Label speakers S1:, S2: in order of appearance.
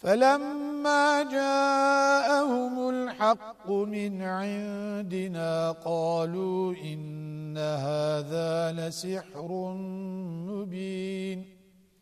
S1: فلما جاءهم الحق من عندنا قالوا إن هذا لسحر